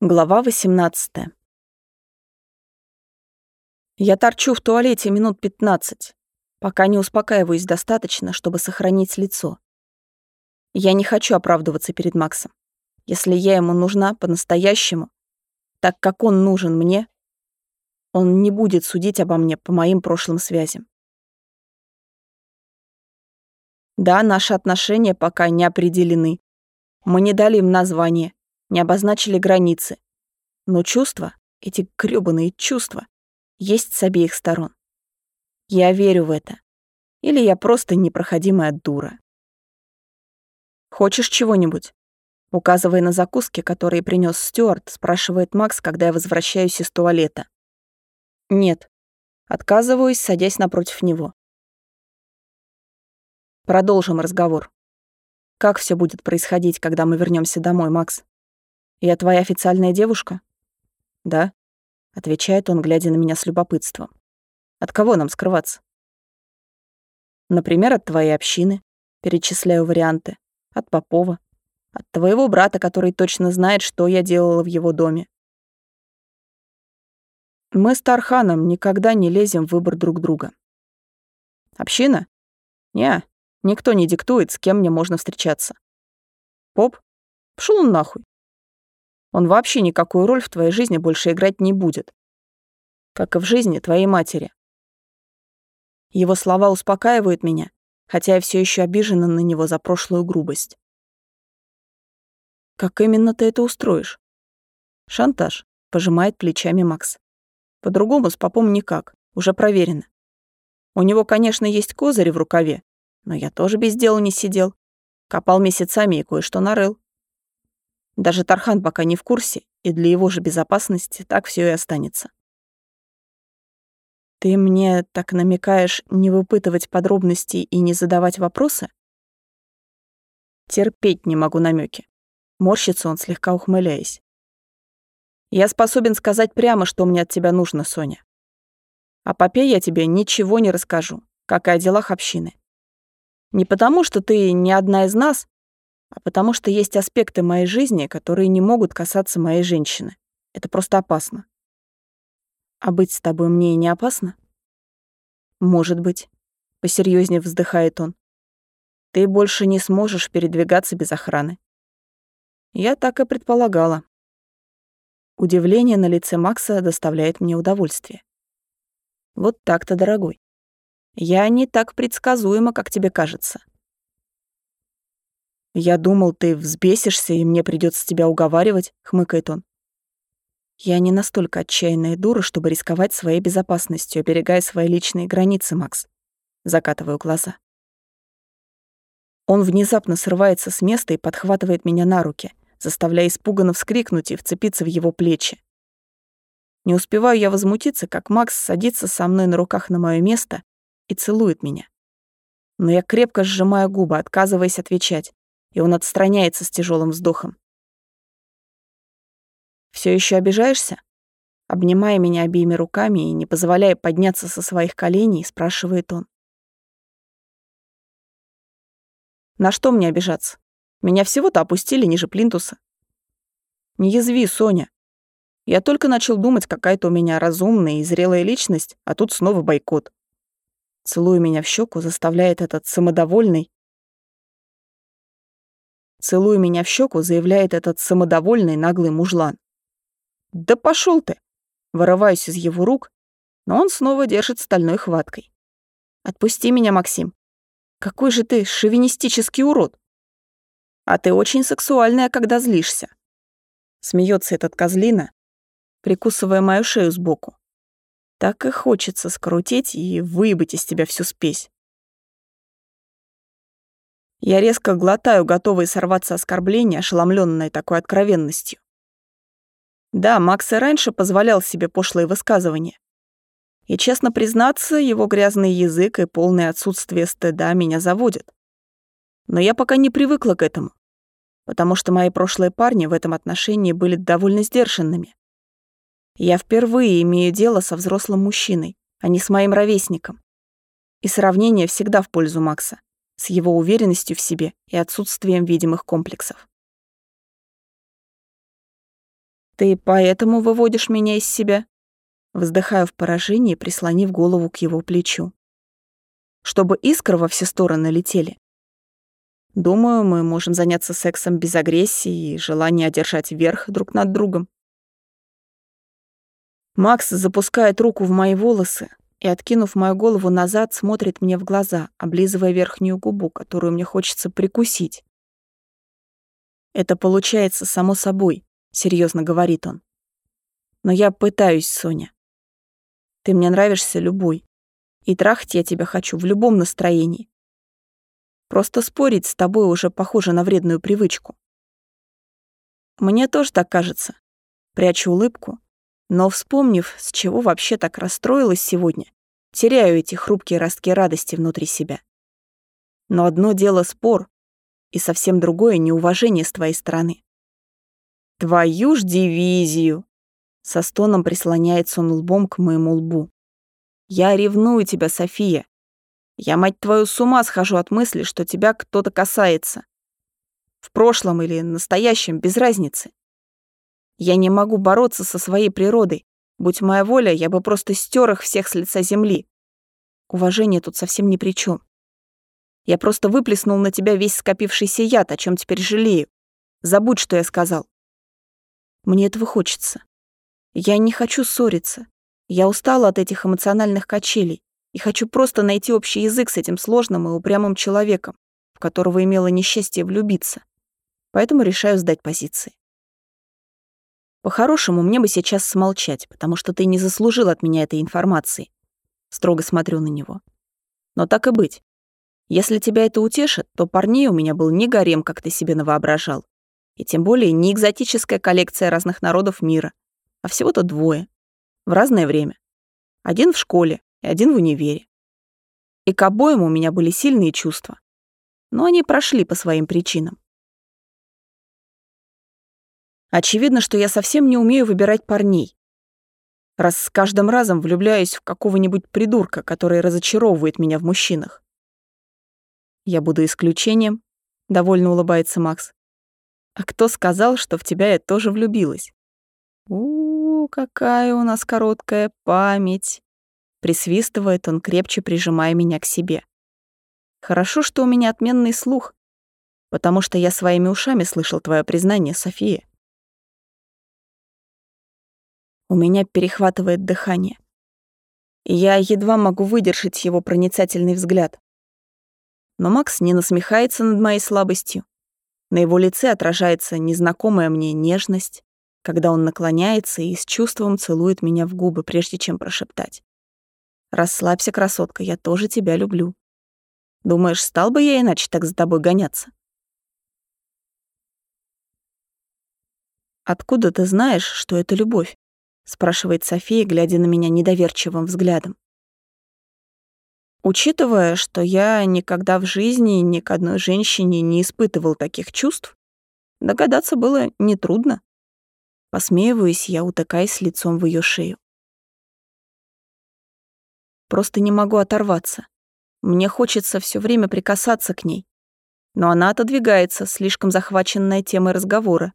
Глава 18. Я торчу в туалете минут 15, пока не успокаиваюсь достаточно, чтобы сохранить лицо. Я не хочу оправдываться перед Максом. Если я ему нужна по-настоящему, так как он нужен мне, он не будет судить обо мне по моим прошлым связям. Да, наши отношения пока не определены. Мы не дали им название, не обозначили границы. Но чувства, эти грёбаные чувства, есть с обеих сторон. Я верю в это. Или я просто непроходимая дура. «Хочешь чего-нибудь?» Указывая на закуски, которые принес Стюарт, спрашивает Макс, когда я возвращаюсь из туалета. «Нет». Отказываюсь, садясь напротив него. Продолжим разговор. Как все будет происходить, когда мы вернемся домой, Макс? «Я твоя официальная девушка?» «Да», — отвечает он, глядя на меня с любопытством. «От кого нам скрываться?» «Например, от твоей общины», — перечисляю варианты. «От Попова. От твоего брата, который точно знает, что я делала в его доме. Мы с Тарханом никогда не лезем в выбор друг друга. Община? Не, никто не диктует, с кем мне можно встречаться. Поп? Пшел он нахуй. Он вообще никакую роль в твоей жизни больше играть не будет. Как и в жизни твоей матери. Его слова успокаивают меня, хотя я все еще обижена на него за прошлую грубость. Как именно ты это устроишь? Шантаж, пожимает плечами Макс. По-другому с попом никак, уже проверено. У него, конечно, есть козыри в рукаве, но я тоже без дела не сидел. Копал месяцами и кое-что нарыл. Даже Тархан пока не в курсе, и для его же безопасности так все и останется. Ты мне так намекаешь не выпытывать подробностей и не задавать вопросы? Терпеть не могу намеки. Морщится он, слегка ухмыляясь. Я способен сказать прямо, что мне от тебя нужно, Соня. А попе я тебе ничего не расскажу, как и о делах общины. Не потому, что ты не одна из нас, а потому что есть аспекты моей жизни, которые не могут касаться моей женщины. Это просто опасно. А быть с тобой мне и не опасно? Может быть. Посерьезнее вздыхает он. Ты больше не сможешь передвигаться без охраны. Я так и предполагала. Удивление на лице Макса доставляет мне удовольствие. Вот так-то, дорогой. Я не так предсказуема, как тебе кажется. «Я думал, ты взбесишься, и мне придется тебя уговаривать», — хмыкает он. «Я не настолько отчаянная дура, чтобы рисковать своей безопасностью, оберегая свои личные границы, Макс». Закатываю глаза. Он внезапно срывается с места и подхватывает меня на руки, заставляя испуганно вскрикнуть и вцепиться в его плечи. Не успеваю я возмутиться, как Макс садится со мной на руках на мое место и целует меня. Но я крепко сжимаю губы, отказываясь отвечать, и он отстраняется с тяжелым вздохом. Все еще обижаешься? Обнимая меня обеими руками и не позволяя подняться со своих коленей, спрашивает он. На что мне обижаться? Меня всего-то опустили ниже плинтуса. Не язви, Соня. Я только начал думать, какая-то у меня разумная и зрелая личность, а тут снова бойкот. Целуя меня в щеку, заставляет этот самодовольный, Целуя меня в щеку, заявляет этот самодовольный наглый мужлан. «Да пошел ты!» Вырываюсь из его рук, но он снова держит стальной хваткой. «Отпусти меня, Максим. Какой же ты шовинистический урод!» «А ты очень сексуальная, когда злишься!» Смеется этот козлина, прикусывая мою шею сбоку. Так и хочется скрутить и выебать из тебя всю спесь. Я резко глотаю, готовый сорваться оскорбление, ошеломленное такой откровенностью. Да, Макс и раньше позволял себе пошлые высказывания. И, честно признаться, его грязный язык и полное отсутствие стыда меня заводят. Но я пока не привыкла к этому, потому что мои прошлые парни в этом отношении были довольно сдержанными. Я впервые имею дело со взрослым мужчиной, а не с моим ровесником. И сравнение всегда в пользу Макса с его уверенностью в себе и отсутствием видимых комплексов. Ты поэтому выводишь меня из себя? Вздыхаю в поражении, прислонив голову к его плечу. Чтобы искры во все стороны летели. Думаю, мы можем заняться сексом без агрессии и желания одержать верх друг над другом. Макс запускает руку в мои волосы и, откинув мою голову назад, смотрит мне в глаза, облизывая верхнюю губу, которую мне хочется прикусить. «Это получается само собой», — серьезно говорит он. «Но я пытаюсь, Соня. Ты мне нравишься любой. И трахать я тебя хочу в любом настроении. Просто спорить с тобой уже похоже на вредную привычку. Мне тоже так кажется. Прячу улыбку но, вспомнив, с чего вообще так расстроилась сегодня, теряю эти хрупкие ростки радости внутри себя. Но одно дело спор, и совсем другое неуважение с твоей стороны. «Твою ж дивизию!» Со стоном прислоняется он лбом к моему лбу. «Я ревную тебя, София. Я, мать твою, с ума схожу от мысли, что тебя кто-то касается. В прошлом или настоящем, без разницы. Я не могу бороться со своей природой. Будь моя воля, я бы просто стер их всех с лица земли. Уважение тут совсем ни при чем. Я просто выплеснул на тебя весь скопившийся яд, о чем теперь жалею. Забудь, что я сказал. Мне этого хочется. Я не хочу ссориться. Я устала от этих эмоциональных качелей и хочу просто найти общий язык с этим сложным и упрямым человеком, в которого имела несчастье влюбиться. Поэтому решаю сдать позиции. По-хорошему, мне бы сейчас смолчать, потому что ты не заслужил от меня этой информации. Строго смотрю на него. Но так и быть. Если тебя это утешит, то парней у меня был не гарем, как ты себе навоображал. И тем более не экзотическая коллекция разных народов мира, а всего-то двое. В разное время. Один в школе и один в универе. И к обоим у меня были сильные чувства. Но они прошли по своим причинам. Очевидно, что я совсем не умею выбирать парней. Раз с каждым разом влюбляюсь в какого-нибудь придурка, который разочаровывает меня в мужчинах. Я буду исключением, довольно улыбается Макс. А кто сказал, что в тебя я тоже влюбилась? У, -у, какая у нас короткая память. Присвистывает он, крепче прижимая меня к себе. Хорошо, что у меня отменный слух, потому что я своими ушами слышал твое признание, София. У меня перехватывает дыхание. Я едва могу выдержать его проницательный взгляд. Но Макс не насмехается над моей слабостью. На его лице отражается незнакомая мне нежность, когда он наклоняется и с чувством целует меня в губы, прежде чем прошептать. «Расслабься, красотка, я тоже тебя люблю. Думаешь, стал бы я иначе так за тобой гоняться?» «Откуда ты знаешь, что это любовь?» Спрашивает София, глядя на меня недоверчивым взглядом. Учитывая, что я никогда в жизни ни к одной женщине не испытывал таких чувств, догадаться было нетрудно. Посмеиваюсь я, утыкаясь лицом в ее шею. Просто не могу оторваться. Мне хочется все время прикасаться к ней. Но она отодвигается, слишком захваченная темой разговора.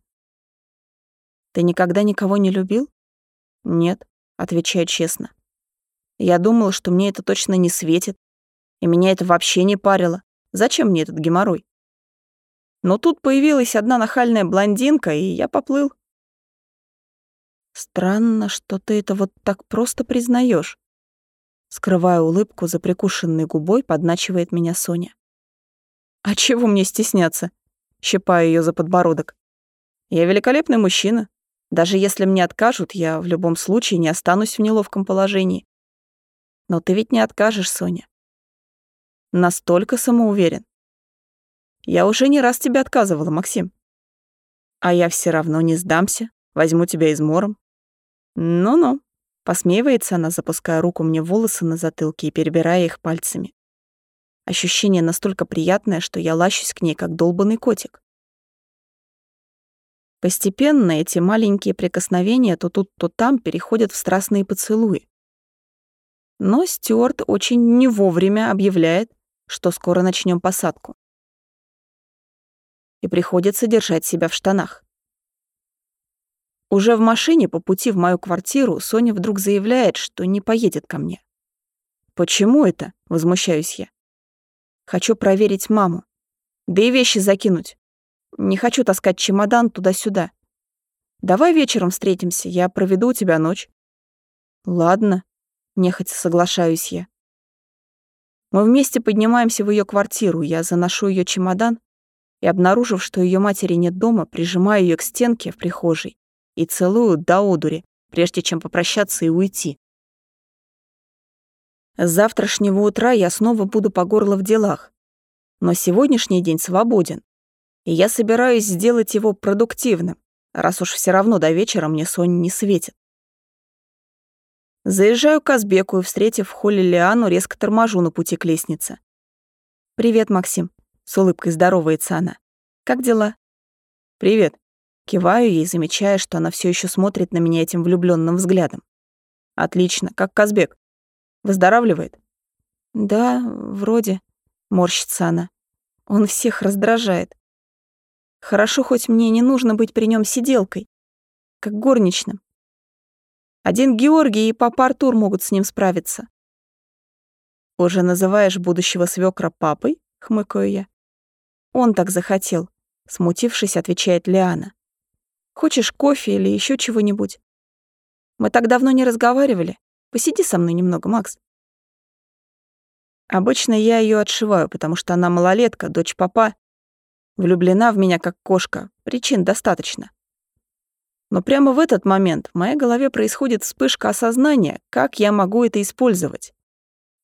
Ты никогда никого не любил? «Нет», — отвечаю честно. «Я думала, что мне это точно не светит, и меня это вообще не парило. Зачем мне этот геморрой?» Но тут появилась одна нахальная блондинка, и я поплыл. Странно, что ты это вот так просто признаешь. Скрывая улыбку за прикушенной губой, подначивает меня Соня. А чего мне стесняться? Щипаю ее за подбородок. Я великолепный мужчина, даже если мне откажут, я в любом случае не останусь в неловком положении. Но ты ведь не откажешь, Соня. Настолько самоуверен. Я уже не раз тебе отказывала, Максим. А я все равно не сдамся, возьму тебя измором. Ну-ну, посмеивается она, запуская руку мне в волосы на затылке и перебирая их пальцами. Ощущение настолько приятное, что я лащусь к ней, как долбанный котик. Постепенно эти маленькие прикосновения то тут, то там переходят в страстные поцелуи. Но Стюарт очень не вовремя объявляет, что скоро начнем посадку. И приходится держать себя в штанах. Уже в машине по пути в мою квартиру Соня вдруг заявляет, что не поедет ко мне. «Почему это?» — возмущаюсь я. «Хочу проверить маму. Да и вещи закинуть. Не хочу таскать чемодан туда-сюда. Давай вечером встретимся, я проведу у тебя ночь». «Ладно», — нехотя соглашаюсь я. Мы вместе поднимаемся в ее квартиру, я заношу ее чемодан и, обнаружив, что ее матери нет дома, прижимаю ее к стенке в прихожей и целую до одури, прежде чем попрощаться и уйти. С завтрашнего утра я снова буду по горло в делах, но сегодняшний день свободен, и я собираюсь сделать его продуктивным, раз уж все равно до вечера мне сон не светит. Заезжаю к Казбеку и, встретив в Лиану, резко торможу на пути к лестнице. «Привет, Максим», — с улыбкой здоровается она. «Как дела?» «Привет», Киваю ей, замечая, что она все еще смотрит на меня этим влюбленным взглядом. Отлично, как Казбек. Выздоравливает? Да, вроде, морщится она. Он всех раздражает. Хорошо, хоть мне не нужно быть при нем сиделкой, как горничным. Один Георгий и папа Артур могут с ним справиться. Уже называешь будущего свекра папой? хмыкаю я. Он так захотел, смутившись, отвечает Лиана. Хочешь кофе или еще чего-нибудь? Мы так давно не разговаривали. Посиди со мной немного, Макс. Обычно я ее отшиваю, потому что она малолетка, дочь папа. Влюблена в меня как кошка. Причин достаточно. Но прямо в этот момент в моей голове происходит вспышка осознания, как я могу это использовать.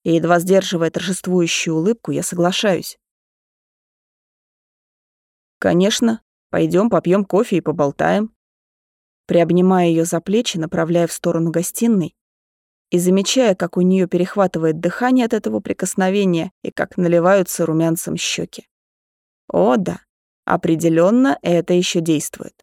И едва сдерживая торжествующую улыбку, я соглашаюсь. Конечно, Пойдем попьем кофе и поболтаем. Приобнимая ее за плечи, направляя в сторону гостиной, и замечая, как у нее перехватывает дыхание от этого прикосновения и как наливаются румянцем щеки. О да, определенно это еще действует.